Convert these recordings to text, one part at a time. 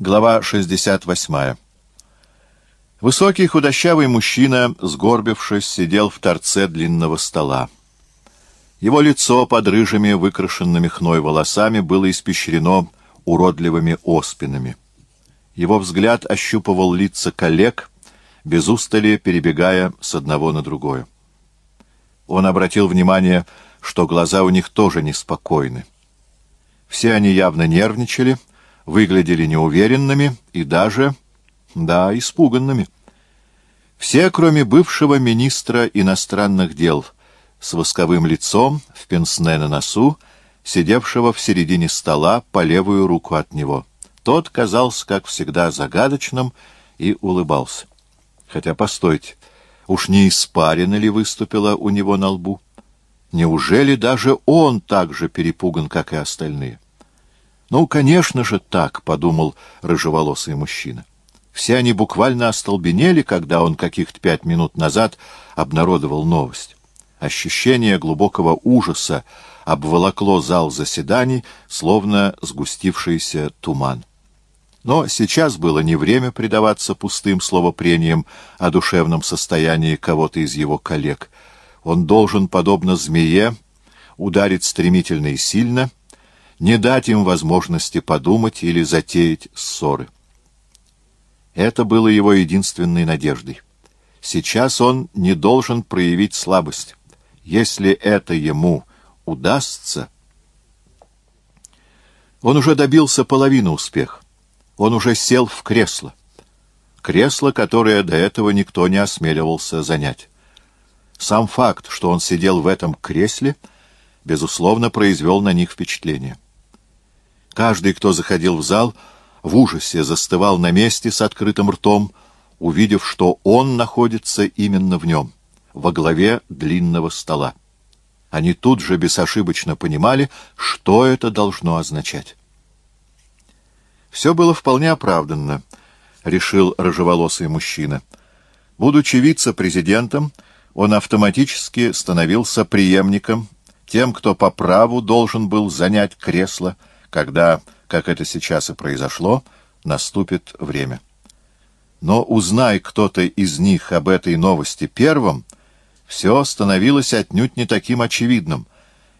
Глава 68. Высокий худощавый мужчина, сгорбившись, сидел в торце длинного стола. Его лицо под рыжими, выкрашенными хной волосами было испещрено уродливыми оспинами. Его взгляд ощупывал лица коллег, без устали перебегая с одного на другое. Он обратил внимание, что глаза у них тоже неспокойны. Все они явно нервничали, выглядели неуверенными и даже, да, испуганными. Все, кроме бывшего министра иностранных дел, с восковым лицом, в пенсне на носу, сидевшего в середине стола по левую руку от него. Тот казался, как всегда, загадочным и улыбался. Хотя, постойте, уж не испарина ли выступила у него на лбу? Неужели даже он так же перепуган, как и остальные? «Ну, конечно же так», — подумал рыжеволосый мужчина. Все они буквально остолбенели, когда он каких-то пять минут назад обнародовал новость. Ощущение глубокого ужаса обволокло зал заседаний, словно сгустившийся туман. Но сейчас было не время предаваться пустым словопрениям о душевном состоянии кого-то из его коллег. Он должен, подобно змее, ударить стремительно и сильно — не дать им возможности подумать или затеять ссоры. Это было его единственной надеждой. Сейчас он не должен проявить слабость. Если это ему удастся... Он уже добился половины успеха. Он уже сел в кресло. Кресло, которое до этого никто не осмеливался занять. Сам факт, что он сидел в этом кресле, безусловно, произвел на них впечатление. Каждый, кто заходил в зал, в ужасе застывал на месте с открытым ртом, увидев, что он находится именно в нем, во главе длинного стола. Они тут же безошибочно понимали, что это должно означать. Все было вполне оправданно, — решил рыжеволосый мужчина. Будучи вице-президентом, он автоматически становился преемником, тем, кто по праву должен был занять кресло — когда, как это сейчас и произошло, наступит время. Но узнай кто-то из них об этой новости первым, все становилось отнюдь не таким очевидным,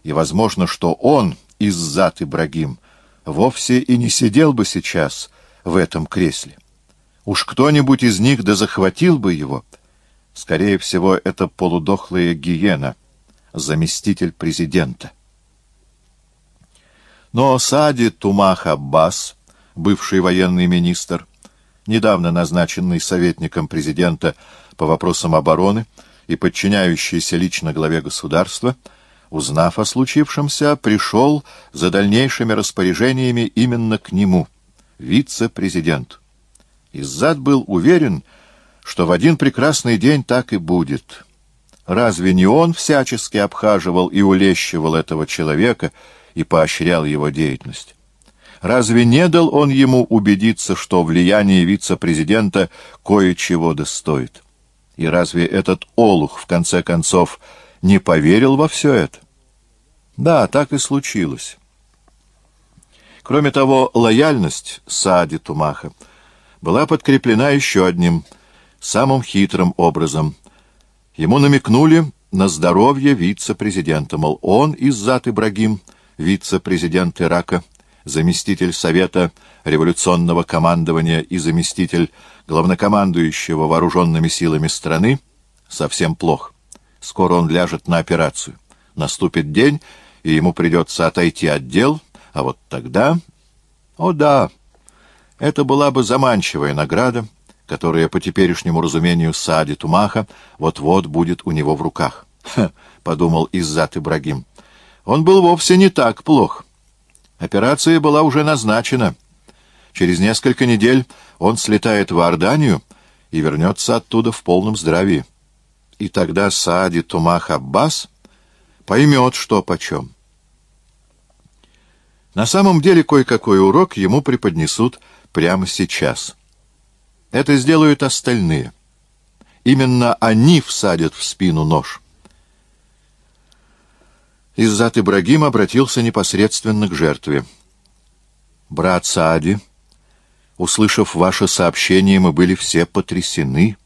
и возможно, что он, Иззат Ибрагим, вовсе и не сидел бы сейчас в этом кресле. Уж кто-нибудь из них да захватил бы его. Скорее всего, это полудохлая гиена, заместитель президента. Но Сади Тумах Аббас, бывший военный министр, недавно назначенный советником президента по вопросам обороны и подчиняющийся лично главе государства, узнав о случившемся, пришел за дальнейшими распоряжениями именно к нему, вице-президент. Иззад был уверен, что в один прекрасный день так и будет. Разве не он всячески обхаживал и улещивал этого человека, и поощрял его деятельность. Разве не дал он ему убедиться, что влияние вице-президента кое-чего достоит? И разве этот олух, в конце концов, не поверил во все это? Да, так и случилось. Кроме того, лояльность Саади Тумаха была подкреплена еще одним, самым хитрым образом. Ему намекнули на здоровье вице-президента, мол, он, Иззат Ибрагим, — вице-президент Ирака, заместитель Совета революционного командования и заместитель главнокомандующего вооруженными силами страны, совсем плохо. Скоро он ляжет на операцию. Наступит день, и ему придется отойти от дел, а вот тогда... О да, это была бы заманчивая награда, которая, по теперешнему разумению Саади Тумаха, вот-вот будет у него в руках. Подумал Иззат Ибрагим. Он был вовсе не так плох. Операция была уже назначена. Через несколько недель он слетает в Орданию и вернется оттуда в полном здравии. И тогда Саади Тумах Аббас поймет, что почем. На самом деле кое-какой урок ему преподнесут прямо сейчас. Это сделают остальные. Именно они всадят в спину нож. Иззат Ибрагим обратился непосредственно к жертве. Брат Саади Услышав ваше сообщение, мы были все потрясены.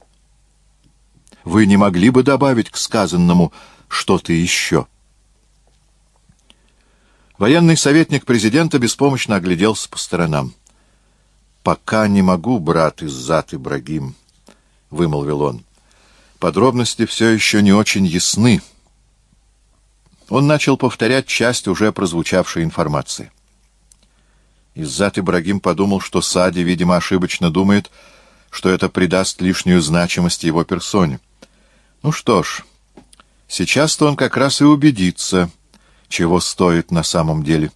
Вы не могли бы добавить к сказанному что-то еще?» Военный советник президента беспомощно огляделся по сторонам. «Пока не могу, брат Иззат Ибрагим», — вымолвил он. «Подробности все еще не очень ясны». Он начал повторять часть уже прозвучавшей информации. Иззат Ибрагим подумал, что Сади, видимо, ошибочно думает, что это придаст лишнюю значимость его персоне. Ну что ж, сейчас-то он как раз и убедится — чего стоит на самом деле.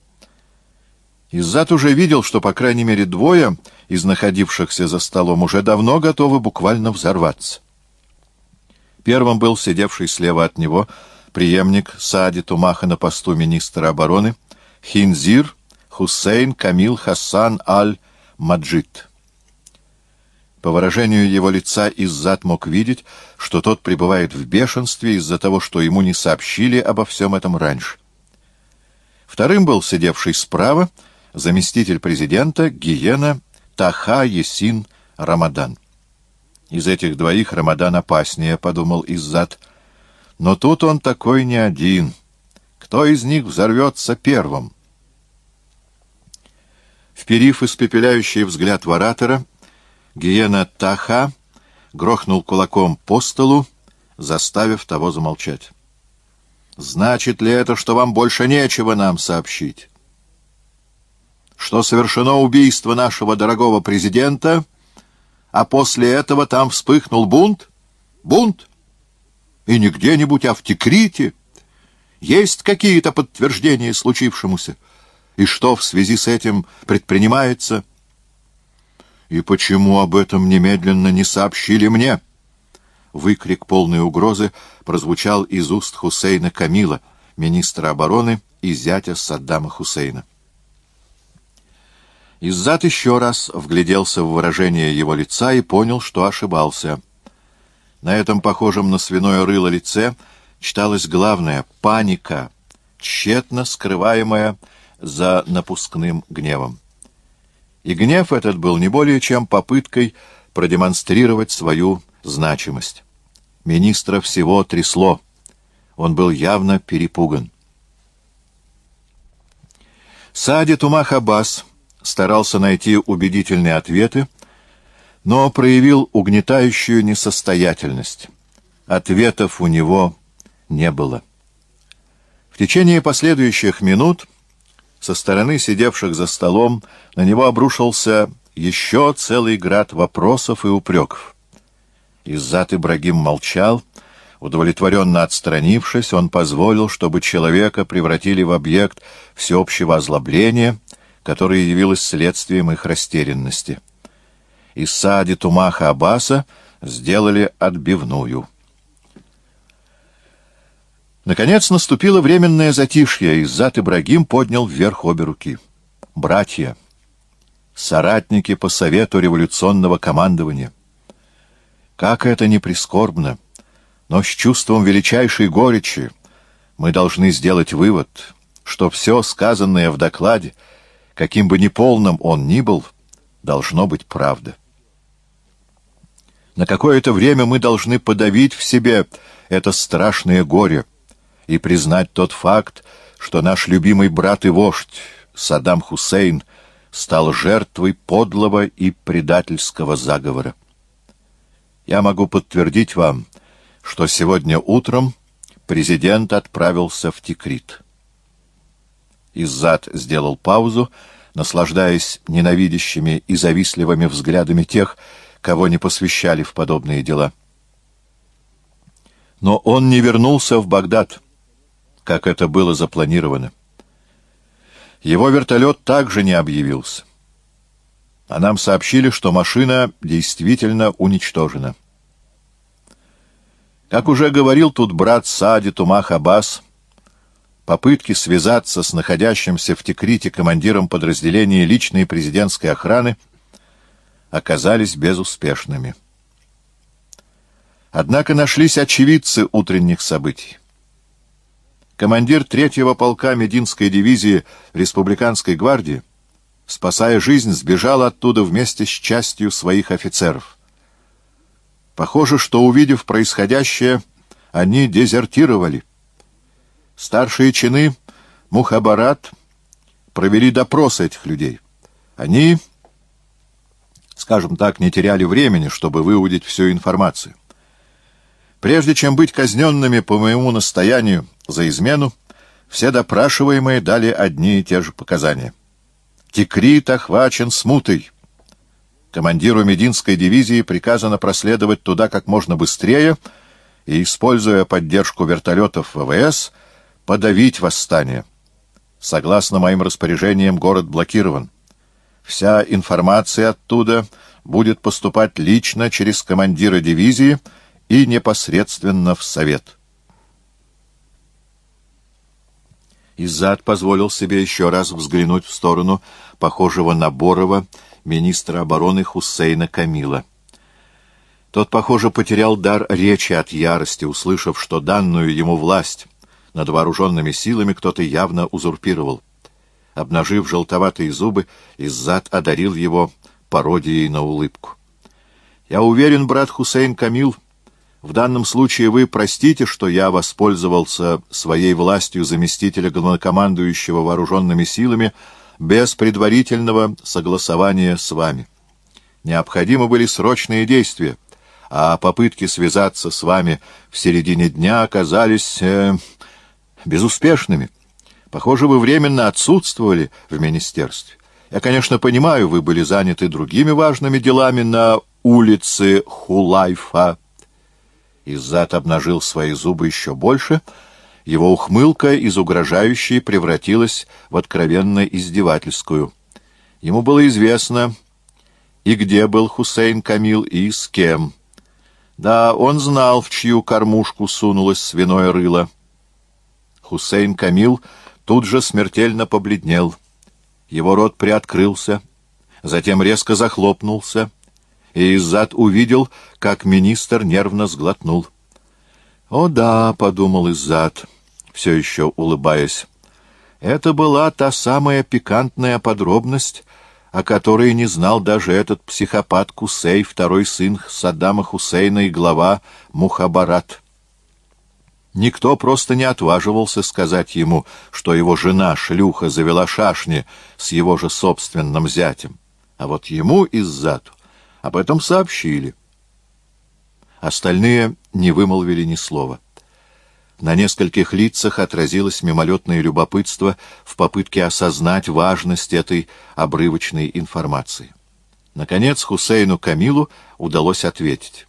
Иззат уже видел, что, по крайней мере, двое из находившихся за столом уже давно готовы буквально взорваться. Первым был сидевший слева от него преемник Саади Тумаха на посту министра обороны Хинзир Хусейн Камил Хасан Аль-Маджид. По выражению его лица Иззат мог видеть, что тот пребывает в бешенстве из-за того, что ему не сообщили обо всем этом раньше. Вторым был сидевший справа заместитель президента Гиена Таха Есин Рамадан. Из этих двоих Рамадан опаснее, — подумал Иззат. Но тут он такой не один. Кто из них взорвется первым? Вперив испепеляющий взгляд в оратора, Гиена Таха грохнул кулаком по столу, заставив того замолчать. Значит ли это, что вам больше нечего нам сообщить? Что совершено убийство нашего дорогого президента, а после этого там вспыхнул бунт? Бунт? И не где-нибудь, а в Текрите? Есть какие-то подтверждения случившемуся? И что в связи с этим предпринимается? И почему об этом немедленно не сообщили мне?» Выкрик полной угрозы прозвучал из уст Хусейна Камила, министра обороны и зятя Саддама Хусейна. Иззат еще раз вгляделся в выражение его лица и понял, что ошибался. На этом похожем на свиное рыло лице читалось главное — паника, тщетно скрываемая за напускным гневом. И гнев этот был не более чем попыткой продемонстрировать свою значимость. Министра всего трясло. Он был явно перепуган. Сади Тумах Аббас старался найти убедительные ответы, но проявил угнетающую несостоятельность. Ответов у него не было. В течение последующих минут со стороны сидевших за столом на него обрушился еще целый град вопросов и упреков. Иззат Ибрагим молчал. Удовлетворенно отстранившись, он позволил, чтобы человека превратили в объект всеобщего озлобления, которое явилось следствием их растерянности. Из Саади Тумаха Аббаса сделали отбивную. Наконец наступило временное затишье, и Иззат Ибрагим поднял вверх обе руки. «Братья, соратники по совету революционного командования, как это не прискорбно, но с чувством величайшей горечи мы должны сделать вывод, что все сказанное в докладе, каким бы неполным он ни был, должно быть правда. На какое-то время мы должны подавить в себе это страшное горе и признать тот факт, что наш любимый брат и вождь Саддам Хусейн стал жертвой подлого и предательского заговора. Я могу подтвердить вам, что сегодня утром президент отправился в Тикрит. Иззад сделал паузу, наслаждаясь ненавидящими и завистливыми взглядами тех, кого не посвящали в подобные дела. Но он не вернулся в Багдад, как это было запланировано. Его вертолет также не объявился а нам сообщили, что машина действительно уничтожена. Как уже говорил тут брат Сади Тумах Аббас, попытки связаться с находящимся в Текрите командиром подразделения личной президентской охраны оказались безуспешными. Однако нашлись очевидцы утренних событий. Командир третьего полка Мединской дивизии Республиканской гвардии спасая жизнь, сбежал оттуда вместе с частью своих офицеров. Похоже, что, увидев происходящее, они дезертировали. Старшие чины Мухабарат провели допрос этих людей. Они, скажем так, не теряли времени, чтобы выудить всю информацию. Прежде чем быть казненными по моему настоянию за измену, все допрашиваемые дали одни и те же показания. Тикрит охвачен смутой. Командиру Мединской дивизии приказано проследовать туда как можно быстрее и, используя поддержку вертолетов ВВС, подавить восстание. Согласно моим распоряжениям, город блокирован. Вся информация оттуда будет поступать лично через командира дивизии и непосредственно в Совет. Иззад позволил себе еще раз взглянуть в сторону похожего на Борова, министра обороны Хусейна Камила. Тот, похоже, потерял дар речи от ярости, услышав, что данную ему власть над вооруженными силами кто-то явно узурпировал. Обнажив желтоватые зубы, Иззад одарил его пародией на улыбку. «Я уверен, брат Хусейн Камил, — в данном случае вы простите, что я воспользовался своей властью заместителя главнокомандующего вооруженными силами без предварительного согласования с вами. Необходимы были срочные действия, а попытки связаться с вами в середине дня оказались э, безуспешными. Похоже, вы временно отсутствовали в министерстве. Я, конечно, понимаю, вы были заняты другими важными делами на улице Хулайфа, Иззат обнажил свои зубы еще больше. Его ухмылка из угрожающей превратилась в откровенно издевательскую. Ему было известно, и где был Хусейн Камил, и с кем. Да, он знал, в чью кормушку сунулось свиное рыло. Хусейн Камил тут же смертельно побледнел. Его рот приоткрылся, затем резко захлопнулся, и Иззад увидел, как министр нервно сглотнул. «О да», — подумал Иззад, все еще улыбаясь, — «это была та самая пикантная подробность, о которой не знал даже этот психопат Кусей, второй сын Саддама Хусейна и глава Мухабарат». Никто просто не отваживался сказать ему, что его жена, шлюха, завела шашни с его же собственным зятем. А вот ему, Иззаду, об этом сообщили. Остальные не вымолвили ни слова. На нескольких лицах отразилось мимолетное любопытство в попытке осознать важность этой обрывочной информации. Наконец Хусейну Камилу удалось ответить.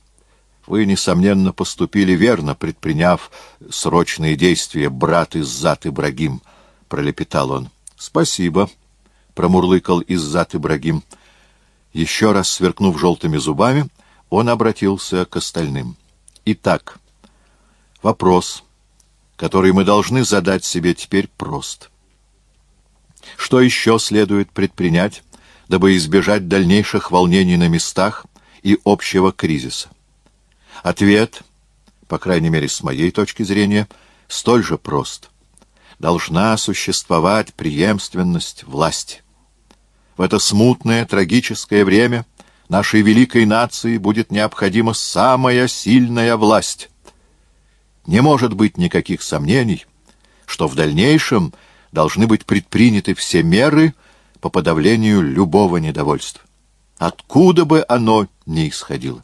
«Вы, несомненно, поступили верно, предприняв срочные действия, брат Иззат Ибрагим», — пролепетал он. «Спасибо», — промурлыкал Иззат Ибрагим. Еще раз сверкнув желтыми зубами, он обратился к остальным. Итак, вопрос, который мы должны задать себе теперь, прост. Что еще следует предпринять, дабы избежать дальнейших волнений на местах и общего кризиса? Ответ, по крайней мере с моей точки зрения, столь же прост. Должна существовать преемственность власти. В это смутное, трагическое время нашей великой нации будет необходима самая сильная власть. Не может быть никаких сомнений, что в дальнейшем должны быть предприняты все меры по подавлению любого недовольства, откуда бы оно ни исходило.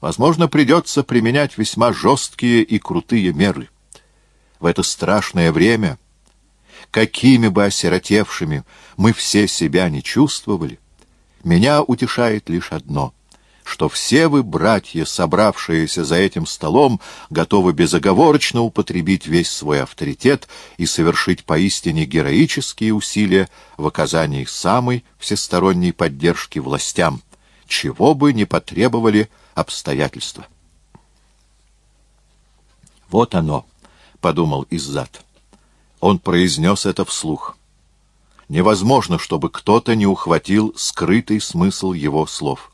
Возможно, придется применять весьма жесткие и крутые меры. В это страшное время — какими бы осиротевшими мы все себя не чувствовали, меня утешает лишь одно — что все вы, братья, собравшиеся за этим столом, готовы безоговорочно употребить весь свой авторитет и совершить поистине героические усилия в оказании самой всесторонней поддержки властям, чего бы ни потребовали обстоятельства. «Вот оно», — подумал Иззат. Он произнес это вслух. Невозможно, чтобы кто-то не ухватил скрытый смысл его слов.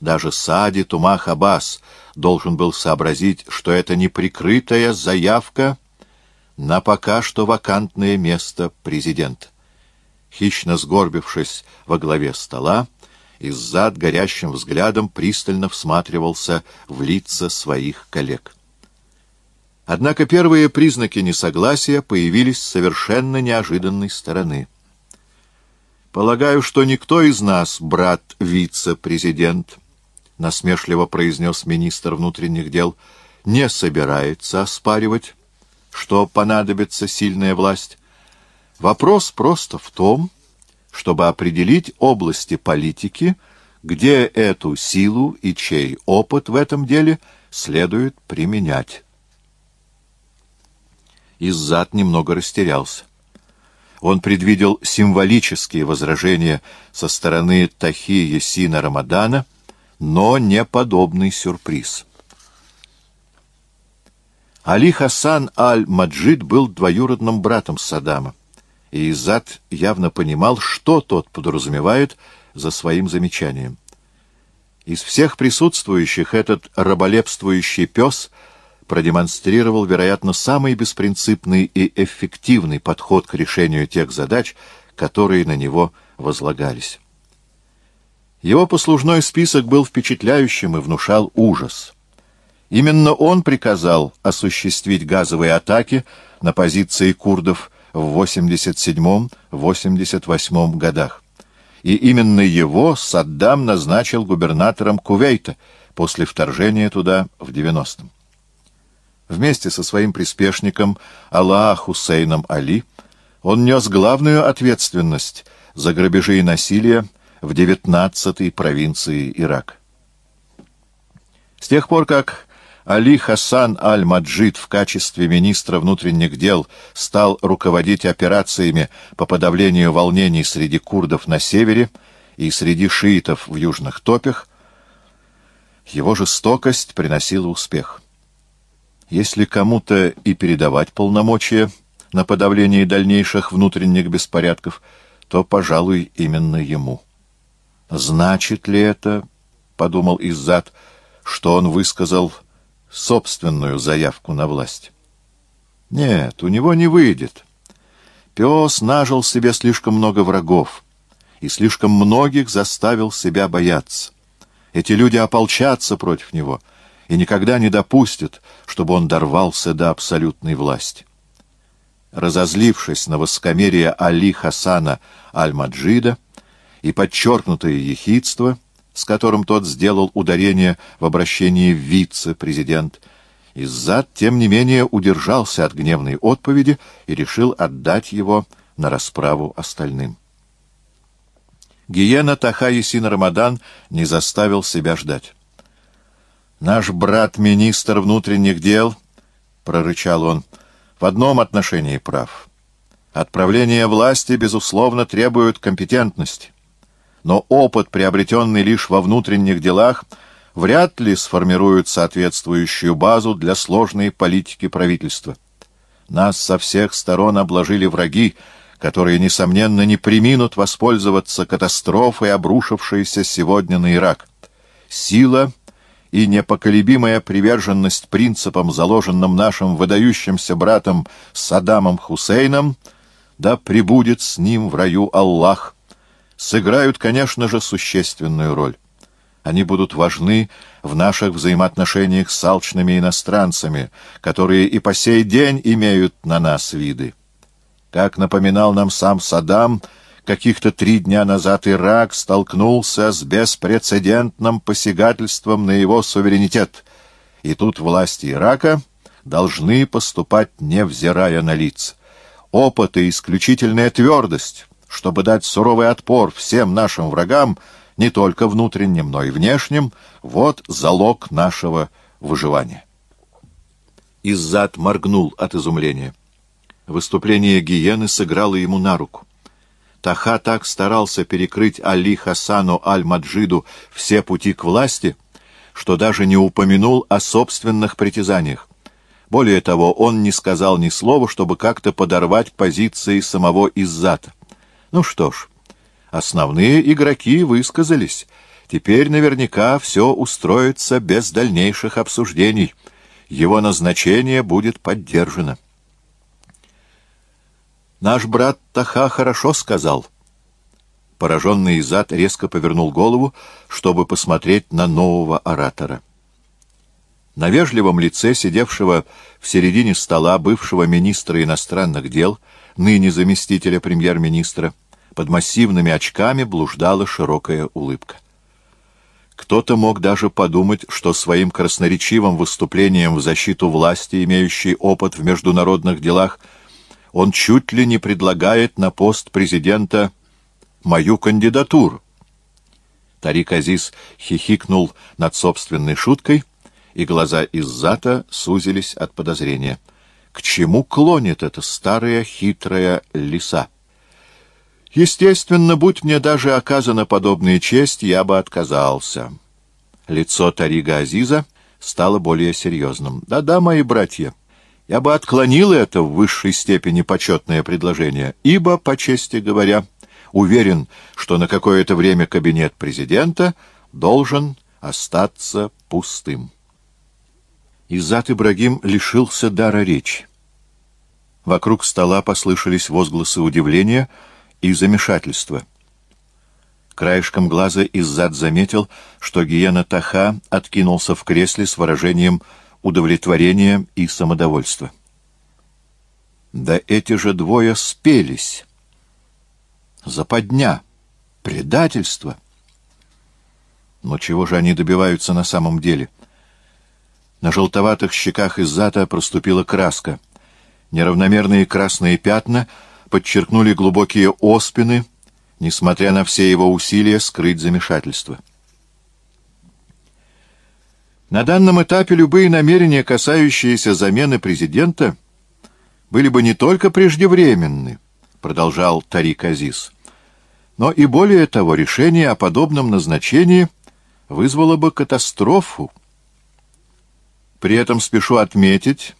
Даже Сади Тумах Аббас должен был сообразить, что это неприкрытая заявка на пока что вакантное место президента. хищно сгорбившись во главе стола, из-зад горящим взглядом пристально всматривался в лица своих коллег. Однако первые признаки несогласия появились с совершенно неожиданной стороны. «Полагаю, что никто из нас, брат вице-президент», — насмешливо произнес министр внутренних дел, — «не собирается оспаривать, что понадобится сильная власть. Вопрос просто в том, чтобы определить области политики, где эту силу и чей опыт в этом деле следует применять. Иззад немного растерялся. Он предвидел символические возражения со стороны Тахи Есина Рамадана, но не подобный сюрприз. Али Хасан Аль-Маджид был двоюродным братом Саддама и Изад явно понимал, что тот подразумевает за своим замечанием. Из всех присутствующих этот раболепствующий пес продемонстрировал, вероятно, самый беспринципный и эффективный подход к решению тех задач, которые на него возлагались. Его послужной список был впечатляющим и внушал ужас. Именно он приказал осуществить газовые атаки на позиции курдов в 87-88 годах. И именно его Саддам назначил губернатором Кувейта после вторжения туда в 90-м. Вместе со своим приспешником Аллах Хусейном Али он нес главную ответственность за грабежи и насилие в 19-й провинции Ирак. С тех пор, как Али Хасан Аль-Маджид в качестве министра внутренних дел стал руководить операциями по подавлению волнений среди курдов на севере и среди шиитов в южных топях, его жестокость приносила успех. Если кому-то и передавать полномочия на подавление дальнейших внутренних беспорядков, то, пожалуй, именно ему. «Значит ли это, — подумал Иззад, — что он высказал собственную заявку на власть. Нет, у него не выйдет. Пес нажил себе слишком много врагов и слишком многих заставил себя бояться. Эти люди ополчатся против него и никогда не допустят, чтобы он дорвался до абсолютной власти. Разозлившись на воскомерие Али Хасана Аль-Маджида и подчеркнутое ехидство — с которым тот сделал ударение в обращении вице-президент. Иззад, тем не менее, удержался от гневной отповеди и решил отдать его на расправу остальным. Гиена Таха-Исин Рамадан не заставил себя ждать. «Наш брат-министр внутренних дел», — прорычал он, — «в одном отношении прав. Отправление власти, безусловно, требует компетентности но опыт, приобретенный лишь во внутренних делах, вряд ли сформирует соответствующую базу для сложной политики правительства. Нас со всех сторон обложили враги, которые, несомненно, не приминут воспользоваться катастрофой, обрушившейся сегодня на Ирак. Сила и непоколебимая приверженность принципам, заложенным нашим выдающимся братом Саддамом Хусейном, да пребудет с ним в раю Аллах, сыграют, конечно же, существенную роль. Они будут важны в наших взаимоотношениях с алчными иностранцами, которые и по сей день имеют на нас виды. Как напоминал нам сам Саддам, каких-то три дня назад Ирак столкнулся с беспрецедентным посягательством на его суверенитет, и тут власти Ирака должны поступать, невзирая на лиц. Опыт и исключительная твердость — чтобы дать суровый отпор всем нашим врагам, не только внутренним, но и внешним, вот залог нашего выживания. Иззад моргнул от изумления. Выступление гиены сыграло ему на руку. Таха так старался перекрыть Али Хасану Аль-Маджиду все пути к власти, что даже не упомянул о собственных притязаниях. Более того, он не сказал ни слова, чтобы как-то подорвать позиции самого Иззата. Ну что ж, основные игроки высказались. Теперь наверняка все устроится без дальнейших обсуждений. Его назначение будет поддержано. Наш брат Таха хорошо сказал, Пораженный Изад резко повернул голову, чтобы посмотреть на нового оратора. На вежливом лице сидевшего в середине стола бывшего министра иностранных дел, ныне заместителя премьер-министра, под массивными очками блуждала широкая улыбка. Кто-то мог даже подумать, что своим красноречивым выступлением в защиту власти, имеющей опыт в международных делах, он чуть ли не предлагает на пост президента мою кандидатуру. Тарик Азиз хихикнул над собственной шуткой, и глаза Иззата сузились от подозрения. К чему клонит эта старая хитрая лиса? Естественно, будь мне даже оказана подобная честь, я бы отказался. Лицо Тарига Азиза стало более серьезным. Да-да, мои братья, я бы отклонил это в высшей степени почетное предложение, ибо, по чести говоря, уверен, что на какое-то время кабинет президента должен остаться пустым. Иззат Ибрагим лишился дара речи. Вокруг стола послышались возгласы удивления — и замешательство. Краешком глаза Иззад заметил, что Гиена Таха откинулся в кресле с выражением удовлетворения и самодовольства. Да эти же двое спелись. Западня, предательство. Но чего же они добиваются на самом деле? На желтоватых щеках Иззата проступила краска. Неравномерные красные пятна — подчеркнули глубокие оспины, несмотря на все его усилия скрыть замешательство. На данном этапе любые намерения, касающиеся замены президента, были бы не только преждевременны, продолжал Тарик Азиз, но и более того, решение о подобном назначении вызвало бы катастрофу. При этом спешу отметить,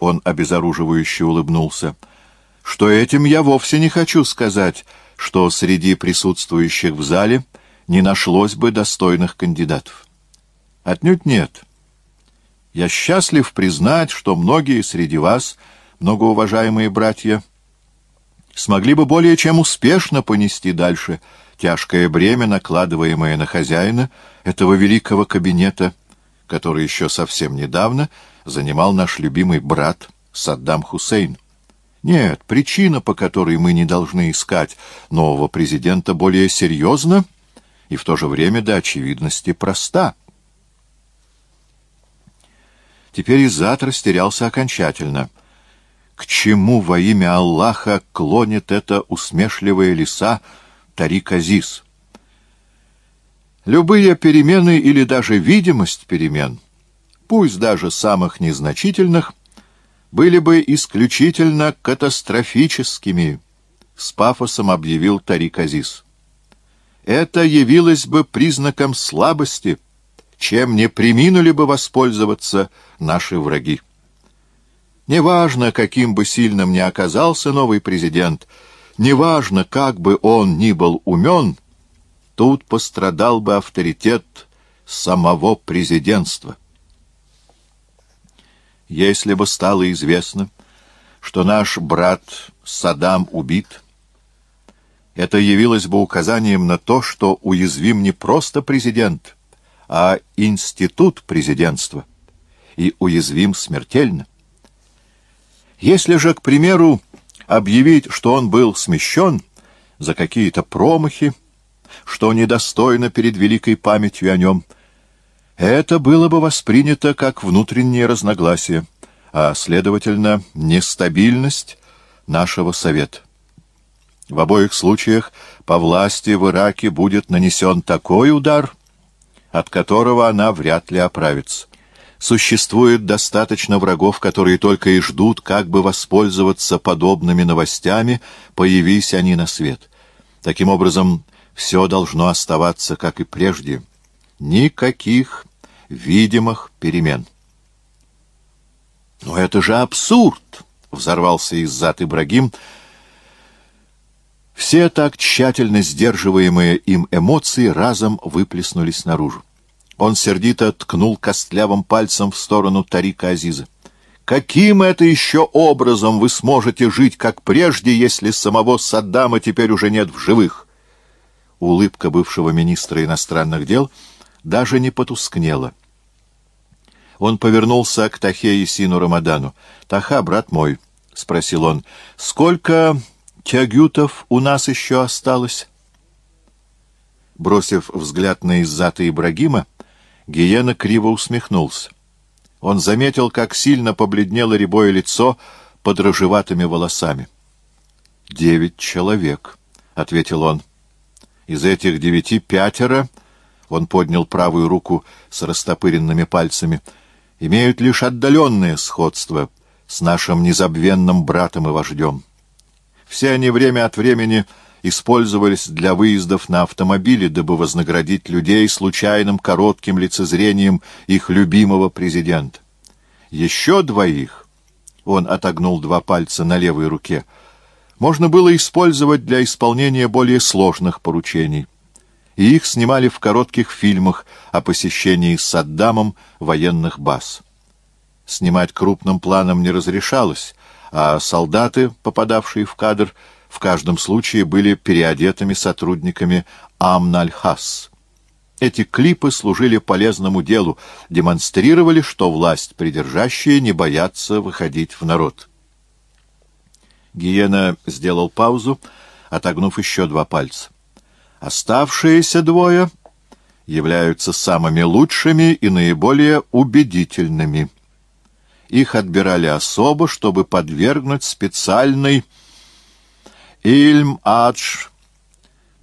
он обезоруживающе улыбнулся, — что этим я вовсе не хочу сказать, что среди присутствующих в зале не нашлось бы достойных кандидатов. Отнюдь нет. Я счастлив признать, что многие среди вас, многоуважаемые братья, смогли бы более чем успешно понести дальше тяжкое бремя, накладываемое на хозяина этого великого кабинета, который еще совсем недавно занимал наш любимый брат Саддам Хусейн. Нет, причина, по которой мы не должны искать нового президента, более серьезна и в то же время до очевидности проста. Теперь Изат растерялся окончательно. К чему во имя Аллаха клонит эта усмешливая лиса Тарик Азиз? Любые перемены или даже видимость перемен, пусть даже самых незначительных, были бы исключительно катастрофическими, с пафосом объявил Тарик Азиз. Это явилось бы признаком слабости, чем не приминули бы воспользоваться наши враги. Неважно, каким бы сильным ни оказался новый президент, неважно, как бы он ни был умен, тут пострадал бы авторитет самого президентства. Если бы стало известно, что наш брат Саддам убит, это явилось бы указанием на то, что уязвим не просто президент, а институт президентства, и уязвим смертельно. Если же, к примеру, объявить, что он был смещен за какие-то промахи, что недостойно перед великой памятью о нем — это было бы воспринято как внутреннее разногласие, а, следовательно, нестабильность нашего Совета. В обоих случаях по власти в Ираке будет нанесен такой удар, от которого она вряд ли оправится. Существует достаточно врагов, которые только и ждут, как бы воспользоваться подобными новостями, появись они на свет. Таким образом, все должно оставаться, как и прежде. Никаких видимых перемен. «Но это же абсурд!» — взорвался из-зад Ибрагим. Все так тщательно сдерживаемые им эмоции разом выплеснулись наружу. Он сердито ткнул костлявым пальцем в сторону Тарика Азиза. «Каким это еще образом вы сможете жить, как прежде, если самого Саддама теперь уже нет в живых? Улыбка бывшего министра иностранных дел даже не потускнела. Он повернулся к Тахе и Сину Рамадану. «Таха, брат мой», — спросил он, — «сколько тягютов у нас еще осталось?» Бросив взгляд на Иззата Ибрагима, Гиена криво усмехнулся. Он заметил, как сильно побледнело рябое лицо под рыжеватыми волосами. «Девять человек», — ответил он. «Из этих девяти пятеро...» — он поднял правую руку с растопыренными пальцами — имеют лишь отдаленное сходство с нашим незабвенным братом и вождем. Все они время от времени использовались для выездов на автомобиле, дабы вознаградить людей случайным коротким лицезрением их любимого президента. Еще двоих, он отогнул два пальца на левой руке, можно было использовать для исполнения более сложных поручений и их снимали в коротких фильмах о посещении Саддамом военных баз. Снимать крупным планом не разрешалось, а солдаты, попадавшие в кадр, в каждом случае были переодетыми сотрудниками Амналь-Хас. Эти клипы служили полезному делу, демонстрировали, что власть придержащие не боятся выходить в народ. Гиена сделал паузу, отогнув еще два пальца. Оставшиеся двое являются самыми лучшими и наиболее убедительными. Их отбирали особо, чтобы подвергнуть специальной Ильм-Адж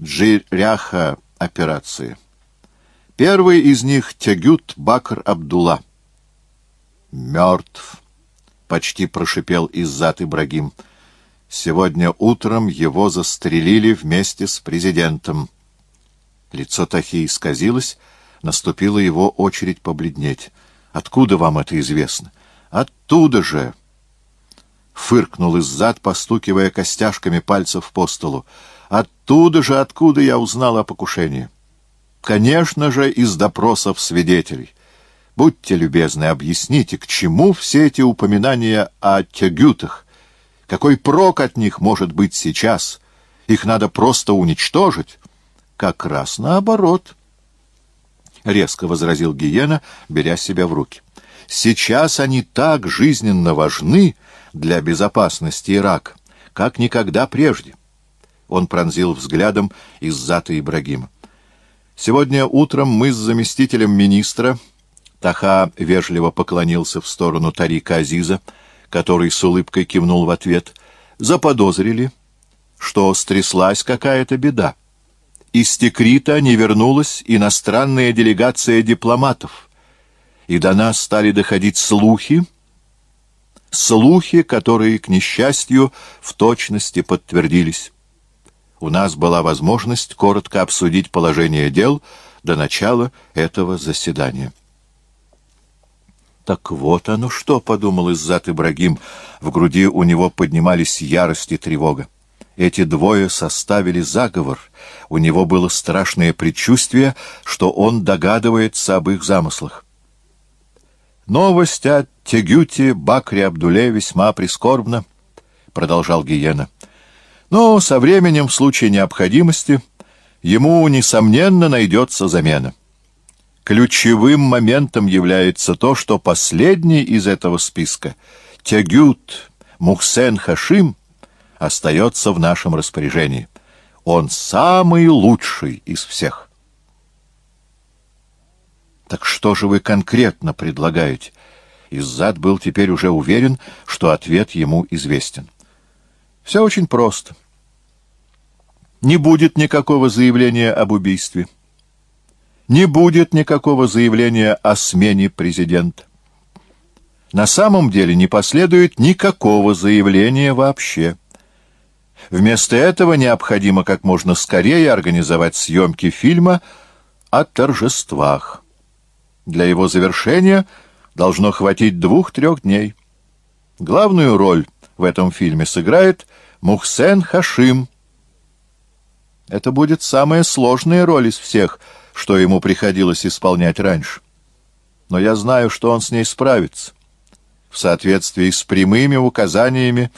Джиряха операции. Первый из них — Тягют Бакр Абдулла. «Мертв», — почти прошипел Иззат Ибрагим, — Сегодня утром его застрелили вместе с президентом. Лицо Тахи исказилось, наступила его очередь побледнеть. «Откуда вам это известно?» «Оттуда же!» Фыркнул из-зад, постукивая костяшками пальцев по столу. «Оттуда же, откуда я узнал о покушении?» «Конечно же, из допросов свидетелей. Будьте любезны, объясните, к чему все эти упоминания о тягютах?» Какой прок от них может быть сейчас? Их надо просто уничтожить. Как раз наоборот. Резко возразил Гиена, беря себя в руки. Сейчас они так жизненно важны для безопасности Ирака, как никогда прежде. Он пронзил взглядом из-зата Ибрагима. Сегодня утром мы с заместителем министра, Таха вежливо поклонился в сторону Тарика Азиза, который с улыбкой кивнул в ответ, заподозрили, что стряслась какая-то беда. Из Текрита не вернулась иностранная делегация дипломатов, и до нас стали доходить слухи, слухи, которые, к несчастью, в точности подтвердились. У нас была возможность коротко обсудить положение дел до начала этого заседания. «Так вот оно что!» — подумал Иззат Ибрагим. В груди у него поднимались ярость и тревога. Эти двое составили заговор. У него было страшное предчувствие, что он догадывается об их замыслах. «Новость о Тегюте Бакре Абдуле весьма прискорбна», — продолжал Гиена. «Но со временем, в случае необходимости, ему, несомненно, найдется замена». Ключевым моментом является то, что последний из этого списка, Тягют Мухсен Хашим, остается в нашем распоряжении. Он самый лучший из всех. Так что же вы конкретно предлагаете? Иззад был теперь уже уверен, что ответ ему известен. Все очень просто. Не будет никакого заявления об убийстве не будет никакого заявления о смене президента. На самом деле не последует никакого заявления вообще. Вместо этого необходимо как можно скорее организовать съемки фильма о торжествах. Для его завершения должно хватить двух-трех дней. Главную роль в этом фильме сыграет Мухсен Хашим. Это будет самая сложная роль из всех — что ему приходилось исполнять раньше. Но я знаю, что он с ней справится, в соответствии с прямыми указаниями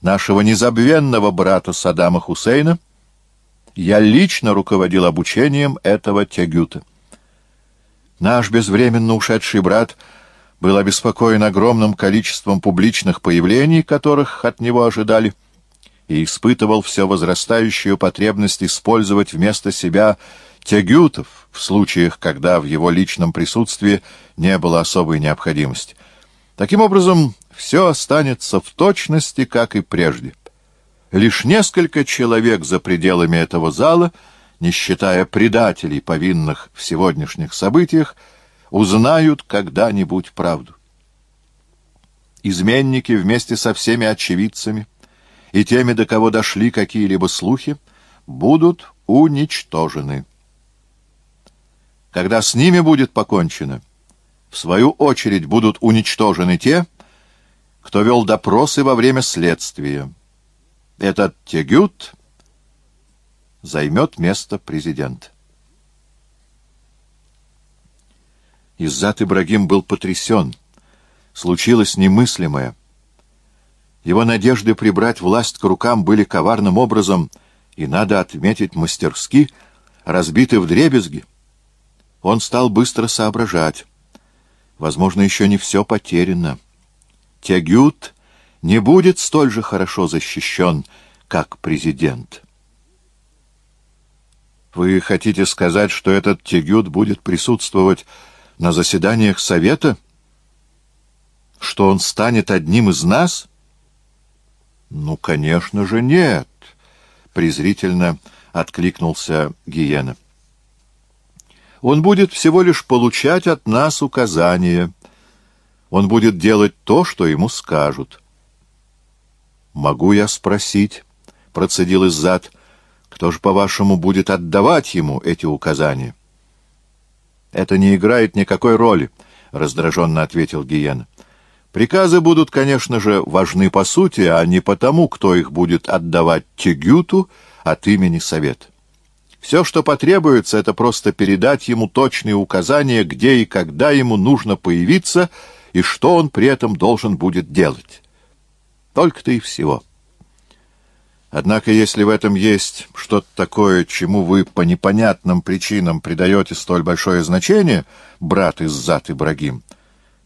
нашего незабвенного брата Саддама Хусейна Я лично руководил обучением этого Тягюта. Наш безвременно ушедший брат был обеспокоен огромным количеством публичных появлений, которых от него ожидали, и испытывал все возрастающую потребность использовать вместо себя тягютов в случаях, когда в его личном присутствии не было особой необходимости. Таким образом, все останется в точности, как и прежде. Лишь несколько человек за пределами этого зала — не считая предателей, повинных в сегодняшних событиях, узнают когда-нибудь правду. Изменники вместе со всеми очевидцами и теми, до кого дошли какие-либо слухи, будут уничтожены. Когда с ними будет покончено, в свою очередь будут уничтожены те, кто вел допросы во время следствия. Этот Тегют займет место президента. Иззат Ибрагим был потрясен. Случилось немыслимое. Его надежды прибрать власть к рукам были коварным образом, и, надо отметить, мастерски разбиты в дребезги. Он стал быстро соображать. Возможно, еще не все потеряно. Тягют не будет столь же хорошо защищен, как президент. Вы хотите сказать, что этот Тегют будет присутствовать на заседаниях Совета? Что он станет одним из нас? Ну, конечно же, нет, презрительно откликнулся Гиена. Он будет всего лишь получать от нас указания. Он будет делать то, что ему скажут. «Могу я спросить?» — процедил Иззад. Кто же, по-вашему, будет отдавать ему эти указания? — Это не играет никакой роли, — раздраженно ответил Гиена. — Приказы будут, конечно же, важны по сути, а не потому, кто их будет отдавать Тегюту от имени Совета. Все, что потребуется, это просто передать ему точные указания, где и когда ему нужно появиться, и что он при этом должен будет делать. Только-то и всего. — Однако, если в этом есть что-то такое, чему вы по непонятным причинам придаете столь большое значение, брат из зад Ибрагим,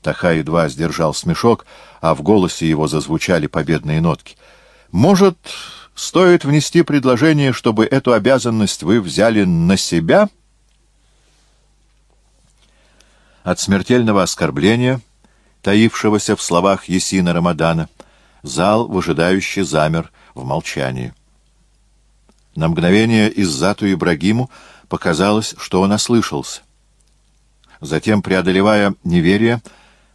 Таха едва сдержал смешок, а в голосе его зазвучали победные нотки. Может, стоит внести предложение, чтобы эту обязанность вы взяли на себя? От смертельного оскорбления, таившегося в словах Есина Рамадана, зал выжидающе замер — в молчании. На мгновение Иззату Ибрагиму показалось, что он ослышался. Затем, преодолевая неверие,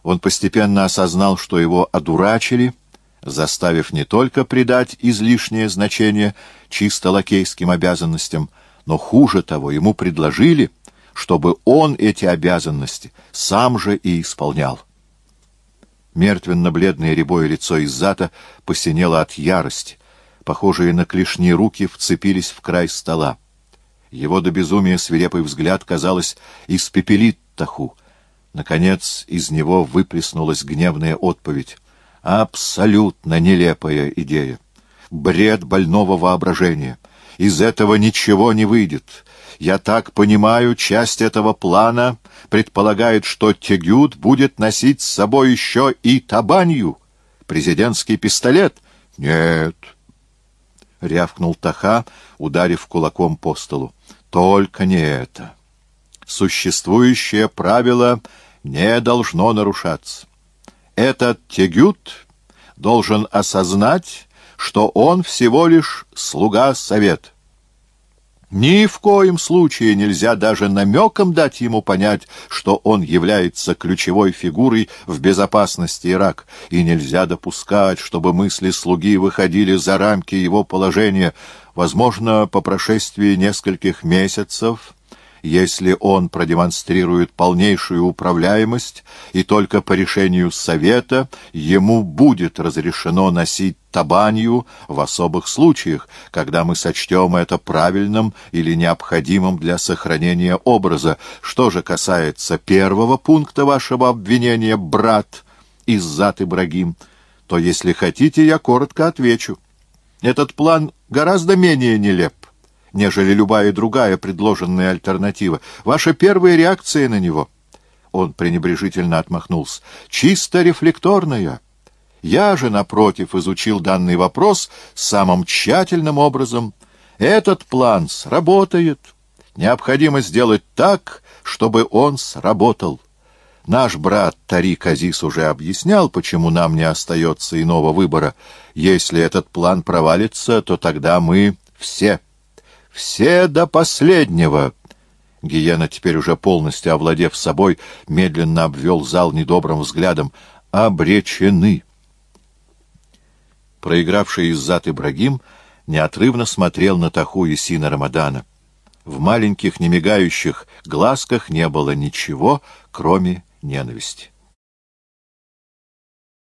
он постепенно осознал, что его одурачили, заставив не только придать излишнее значение чисто лакейским обязанностям, но хуже того, ему предложили, чтобы он эти обязанности сам же и исполнял. Мертвенно-бледное рябое лицо Иззата посинело от ярости, похожие на клешни руки, вцепились в край стола. Его до безумия свирепый взгляд, казалось, испепелит Таху. Наконец из него выплеснулась гневная отповедь. Абсолютно нелепая идея. Бред больного воображения. Из этого ничего не выйдет. Я так понимаю, часть этого плана предполагает, что Тегют будет носить с собой еще и табанью, президентский пистолет. Нет, — рявкнул Таха, ударив кулаком по столу. «Только не это. Существующее правило не должно нарушаться. Этот Тегют должен осознать, что он всего лишь слуга совет». Ни в коем случае нельзя даже намеком дать ему понять, что он является ключевой фигурой в безопасности Ирака, и нельзя допускать, чтобы мысли слуги выходили за рамки его положения. Возможно, по прошествии нескольких месяцев если он продемонстрирует полнейшую управляемость, и только по решению Совета ему будет разрешено носить табанью в особых случаях, когда мы сочтем это правильным или необходимым для сохранения образа. Что же касается первого пункта вашего обвинения, брат, Иззат Ибрагим, то, если хотите, я коротко отвечу. Этот план гораздо менее нелеп нежели любая другая предложенная альтернатива. Ваша первая реакция на него — он пренебрежительно отмахнулся. «Чисто рефлекторная. Я же, напротив, изучил данный вопрос самым тщательным образом. Этот план сработает. Необходимо сделать так, чтобы он сработал. Наш брат Тарик Азис уже объяснял, почему нам не остается иного выбора. Если этот план провалится, то тогда мы все, все до последнего Гиена, теперь уже полностью овладев собой, медленно обвел зал недобрым взглядом. «Обречены!» Проигравший из-зад Ибрагим неотрывно смотрел на Таху и сина Рамадана. В маленьких, немигающих глазках не было ничего, кроме ненависти.